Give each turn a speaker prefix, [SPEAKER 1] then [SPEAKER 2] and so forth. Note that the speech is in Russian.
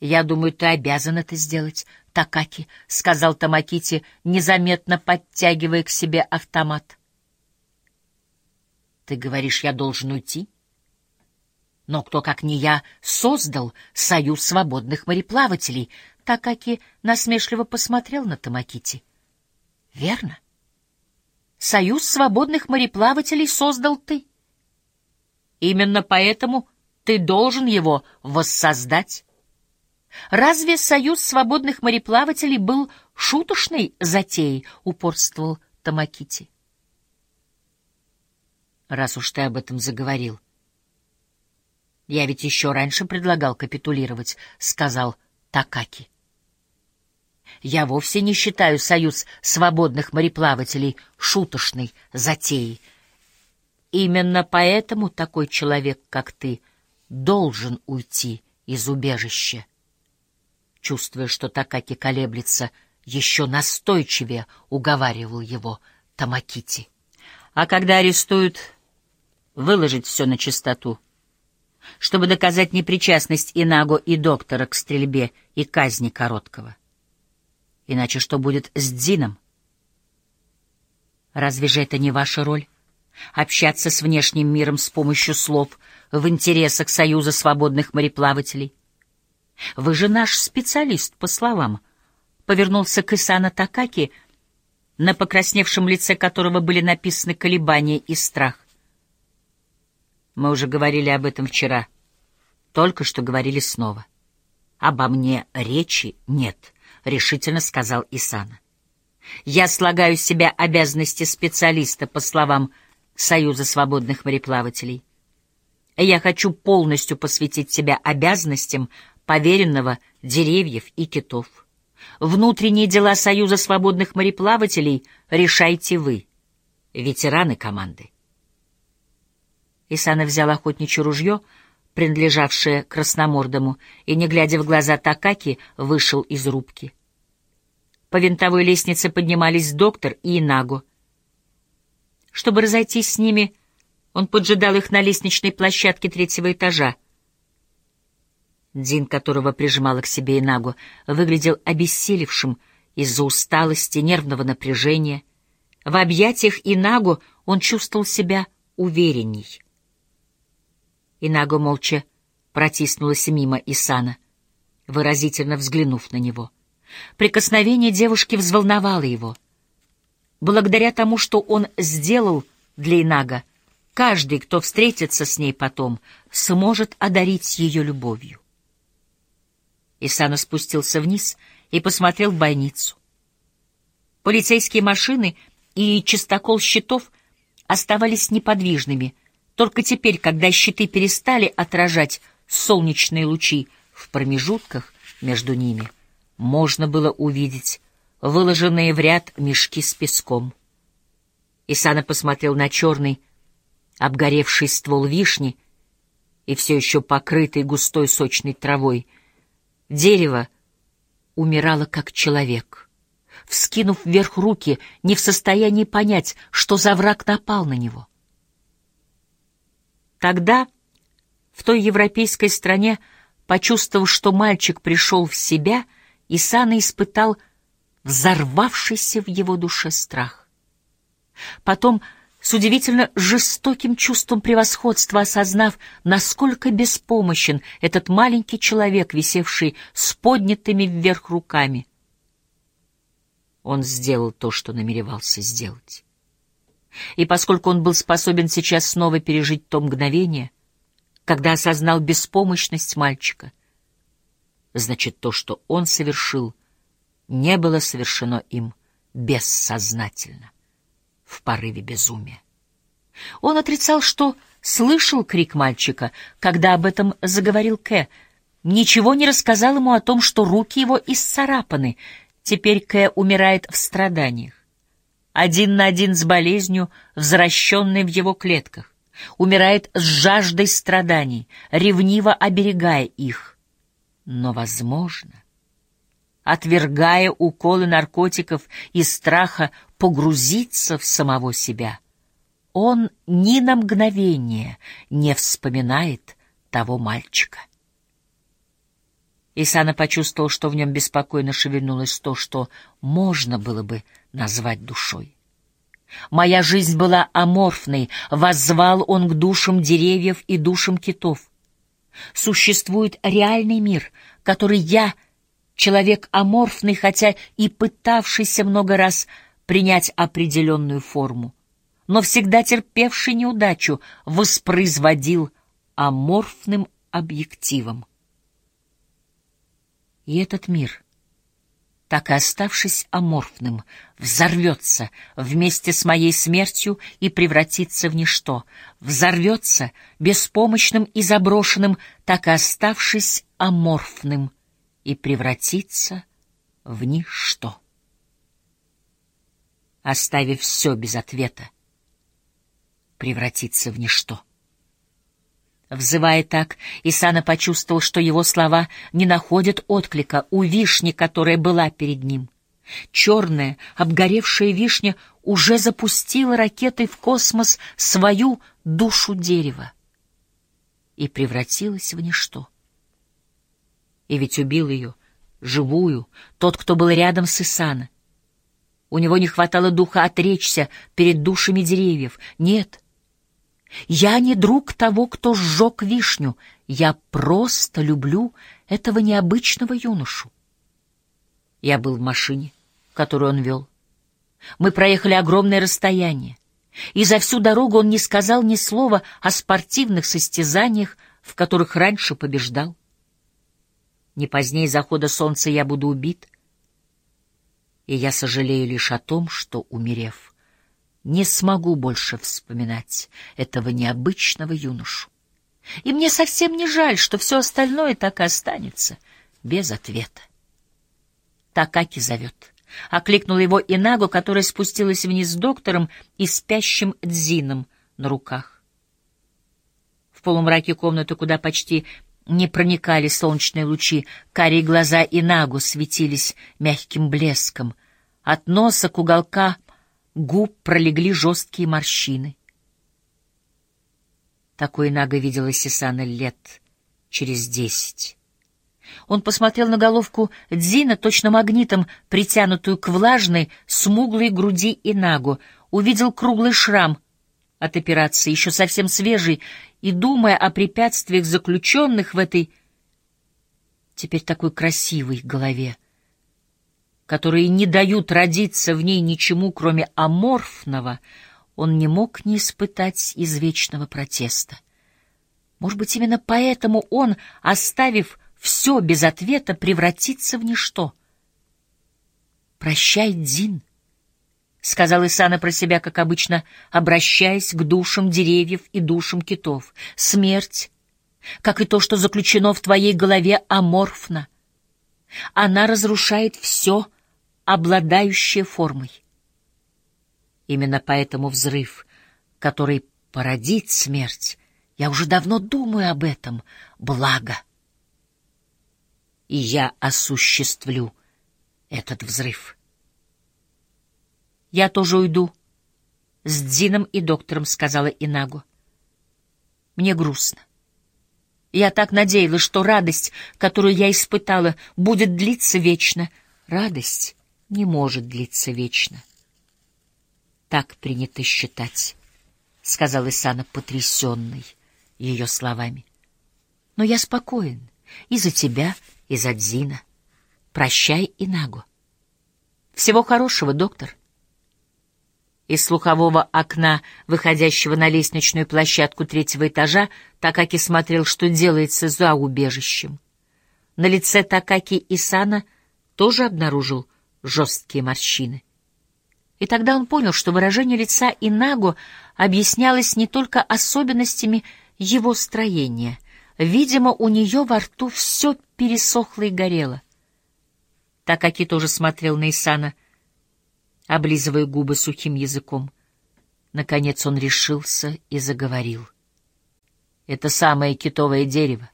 [SPEAKER 1] «Я думаю, ты обязан это сделать, Такаки», — сказал Тамакити, незаметно подтягивая к себе автомат. «Ты говоришь, я должен уйти?» Но кто, как не я, создал Союз свободных мореплавателей? Такаки насмешливо посмотрел на Тамакити. Верно. Союз свободных мореплавателей создал ты. Именно поэтому ты должен его воссоздать. Разве Союз свободных мореплавателей был шуточной затеей, упорствовал Тамакити. Раз уж ты об этом заговорил, — я ведь еще раньше предлагал капитулировать, — сказал Такаки. Я вовсе не считаю союз свободных мореплавателей шуточной затеей. Именно поэтому такой человек, как ты, должен уйти из убежища. Чувствуя, что Такаки колеблется, еще настойчивее уговаривал его Тамакити. А когда арестуют, выложить все на чистоту — чтобы доказать непричастность Инаго и доктора к стрельбе и казни Короткого. Иначе что будет с Дзином? Разве же это не ваша роль? Общаться с внешним миром с помощью слов в интересах Союза свободных мореплавателей? Вы же наш специалист по словам. Повернулся к Исана Такаки, на покрасневшем лице которого были написаны колебания и страх. Мы уже говорили об этом вчера. Только что говорили снова. Обо мне речи нет, решительно сказал Исана. Я слагаю с себя обязанности специалиста, по словам Союза свободных мореплавателей. Я хочу полностью посвятить себя обязанностям поверенного деревьев и китов. Внутренние дела Союза свободных мореплавателей решайте вы, ветераны команды. Исана взял охотничье ружье, принадлежавшее красномордому, и, не глядя в глаза Такаки, вышел из рубки. По винтовой лестнице поднимались доктор и Инаго. Чтобы разойтись с ними, он поджидал их на лестничной площадке третьего этажа. Дин, которого прижимала к себе Инагу, выглядел обессилевшим из-за усталости, нервного напряжения. В объятиях Инагу он чувствовал себя уверенней. Инаго молча протиснулась мимо Исана, выразительно взглянув на него. Прикосновение девушки взволновало его. Благодаря тому, что он сделал для Инага, каждый, кто встретится с ней потом, сможет одарить ее любовью. Исана спустился вниз и посмотрел в бойницу. Полицейские машины и чистокол щитов оставались неподвижными, только теперь, когда щиты перестали отражать солнечные лучи в промежутках между ними, можно было увидеть выложенные в ряд мешки с песком. Исана посмотрел на черный, обгоревший ствол вишни и все еще покрытый густой сочной травой. Дерево умирало как человек. Вскинув вверх руки, не в состоянии понять, что за враг напал на него. Тогда, в той европейской стране, почувствовав, что мальчик пришел в себя, Исана испытал взорвавшийся в его душе страх. Потом, с удивительно жестоким чувством превосходства осознав, насколько беспомощен этот маленький человек, висевший с поднятыми вверх руками, он сделал то, что намеревался сделать. И поскольку он был способен сейчас снова пережить то мгновение, когда осознал беспомощность мальчика, значит, то, что он совершил, не было совершено им бессознательно, в порыве безумия. Он отрицал, что слышал крик мальчика, когда об этом заговорил Кэ, ничего не рассказал ему о том, что руки его исцарапаны. Теперь Кэ умирает в страданиях один на один с болезнью, возвращенной в его клетках, умирает с жаждой страданий, ревниво оберегая их. Но, возможно, отвергая уколы наркотиков и страха погрузиться в самого себя, он ни на мгновение не вспоминает того мальчика. Исана почувствовал, что в нем беспокойно шевельнулось то, что можно было бы назвать душой. Моя жизнь была аморфной, воззвал он к душам деревьев и душам китов. Существует реальный мир, который я, человек аморфный, хотя и пытавшийся много раз принять определенную форму, но всегда терпевший неудачу, воспроизводил аморфным объективом. И этот мир, так и оставшись аморфным, взорвется вместе с моей смертью и превратится в ничто, взорвется беспомощным и заброшенным, так и оставшись аморфным, и превратится в ничто. Оставив все без ответа, превратиться в ничто. Взывая так, Исана почувствовал, что его слова не находят отклика у вишни, которая была перед ним. Черная, обгоревшая вишня уже запустила ракетой в космос свою душу дерева и превратилась в ничто. И ведь убил ее, живую, тот, кто был рядом с Исана. У него не хватало духа отречься перед душами деревьев. Нет, я не друг того, кто сжег вишню. Я просто люблю этого необычного юношу. Я был в машине, которую он вел. Мы проехали огромное расстояние, и за всю дорогу он не сказал ни слова о спортивных состязаниях, в которых раньше побеждал. Не позднее захода солнца я буду убит, и я сожалею лишь о том, что, умерев, не смогу больше вспоминать этого необычного юношу. И мне совсем не жаль, что все остальное так и останется без ответа. Такаки зовет. Окликнул его Инагу, которая спустилась вниз с доктором и спящим Дзином на руках. В полумраке комнаты, куда почти не проникали солнечные лучи, карие глаза Инагу светились мягким блеском. От носа к уголка — губ пролегли жесткие морщины. Такой Нага видела Сисана лет через десять. Он посмотрел на головку Дзина, точно магнитом, притянутую к влажной, смуглой груди Инагу, увидел круглый шрам от операции, еще совсем свежий, и, думая о препятствиях заключенных в этой теперь такой красивой голове, которые не дают родиться в ней ничему, кроме аморфного, он не мог не испытать извечного протеста. Может быть, именно поэтому он, оставив все без ответа, превратится в ничто. «Прощай, Дин», — сказал Исана про себя, как обычно, обращаясь к душам деревьев и душам китов. «Смерть, как и то, что заключено в твоей голове, аморфно. Она разрушает все, — обладающее формой. Именно поэтому взрыв, который породит смерть, я уже давно думаю об этом, благо. И я осуществлю этот взрыв. Я тоже уйду. С Дзином и доктором, сказала Инагу. Мне грустно. Я так надеялась, что радость, которую я испытала, будет длиться вечно. Радость не может длиться вечно. Так принято считать, — сказал Исана, потрясенный ее словами. Но я спокоен и за тебя, и за Дзина. Прощай, Инагу. Всего хорошего, доктор. Из слухового окна, выходящего на лестничную площадку третьего этажа, Такаки смотрел, что делается за убежищем. На лице Такаки Исана тоже обнаружил жесткие морщины. И тогда он понял, что выражение лица Инаго объяснялось не только особенностями его строения. Видимо, у нее во рту все пересохло и горело. Такаки тоже смотрел на Исана, облизывая губы сухим языком. Наконец он решился и заговорил. «Это самое китовое дерево.